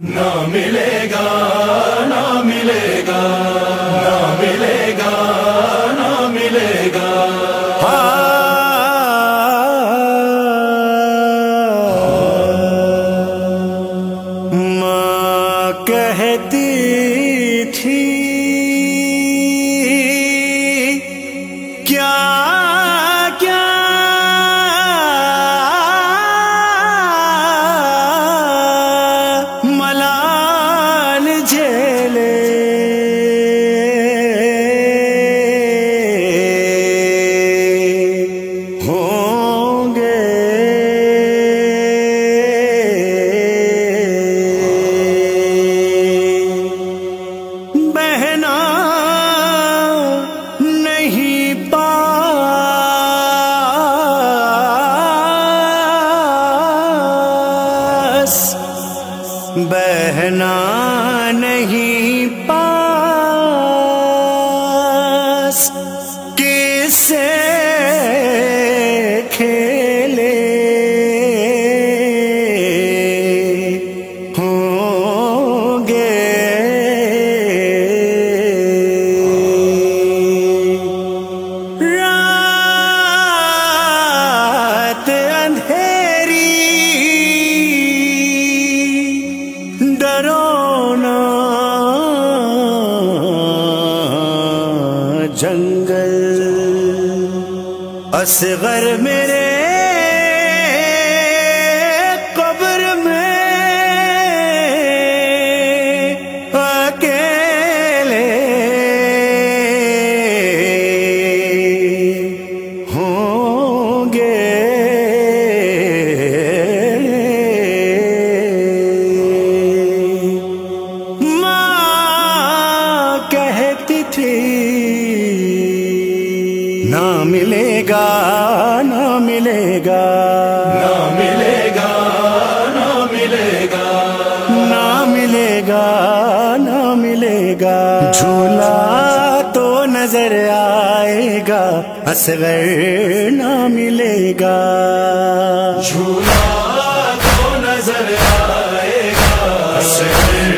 نہ ملے گا نہ ملے گا نہ ملے گا۔ بہنا نہیں جنگل۔ اصغر میرے قبر میں اکیلے ہوں گے۔ تھی نہ ملے گا نہ ملے گا۔ ملے گا ملے گا۔ ملے گا ملے گا۔ جھولا تو نظر آئے گا اصغر نہ ملے گا۔ جھولا تو نظر آئے گا اصغر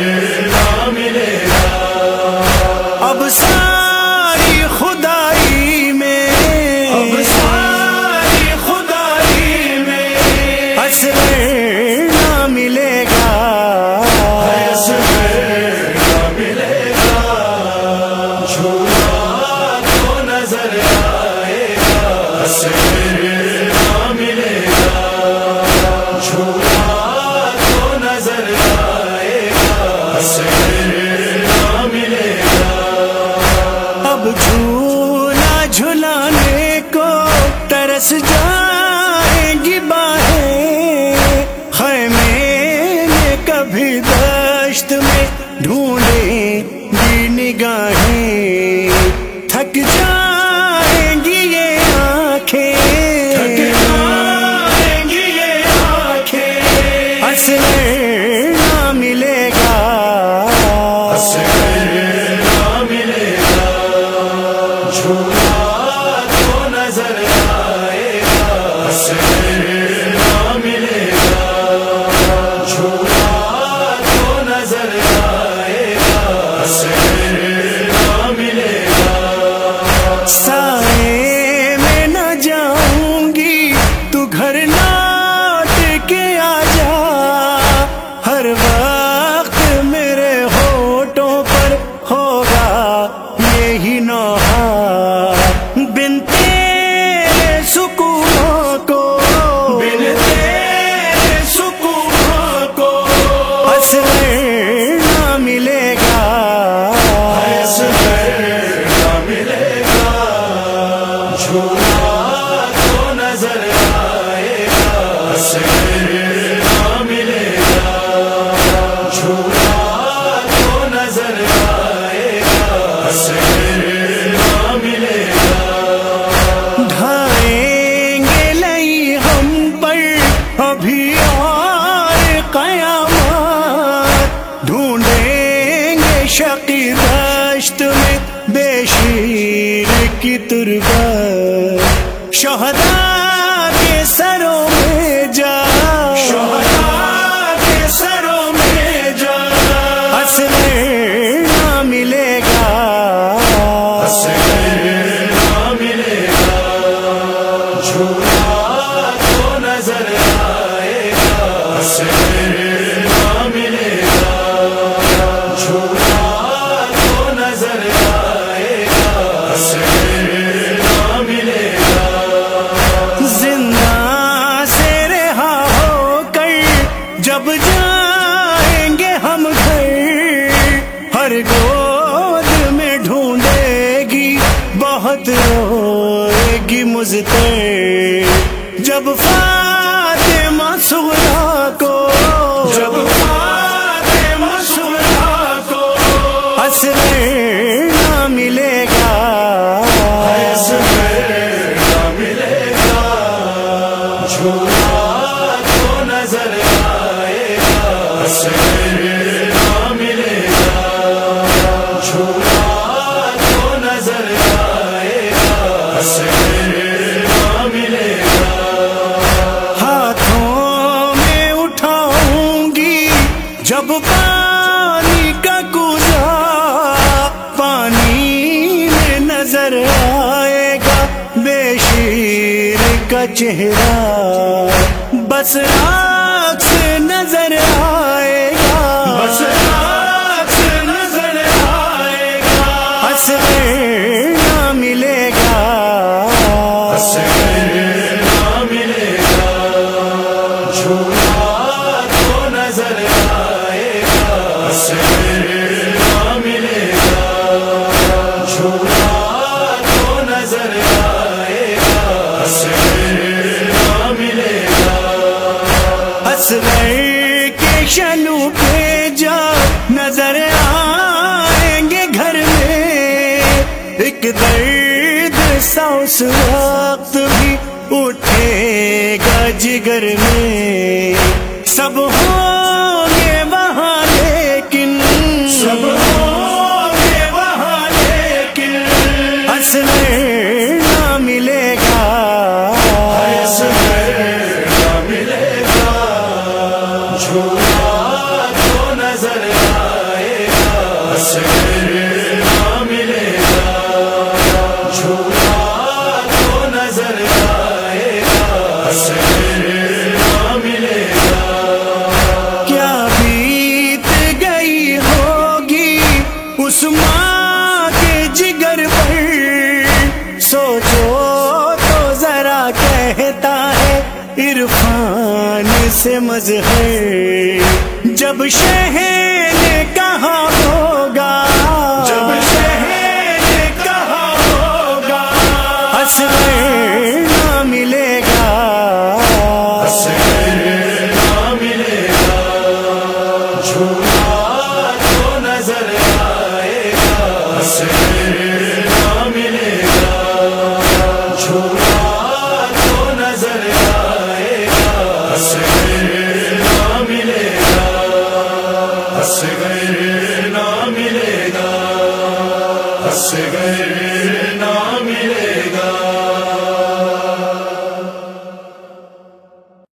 Yeah. میرے بے شیر کی تربت شہدا کے سروں میں جب فاطمہ سغرا کو جب فاطمہ سغرا کو حسر نہ ملے گا۔ حسر نہ ملے گا۔ جھولا تو نظر آئے گا۔ حسر جب پانی کا کوزا پانی میں نظر آئے گا، بے شیر کا چہرہ۔ بس آنکھ کے شنو پہ جا، نظر آئیں گے گھر میں۔ ایک درد سا اس وقت بھی اٹھے گا جگر عرفان سے مظہر جب شہر